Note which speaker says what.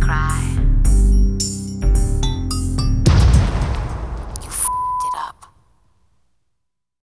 Speaker 1: cry.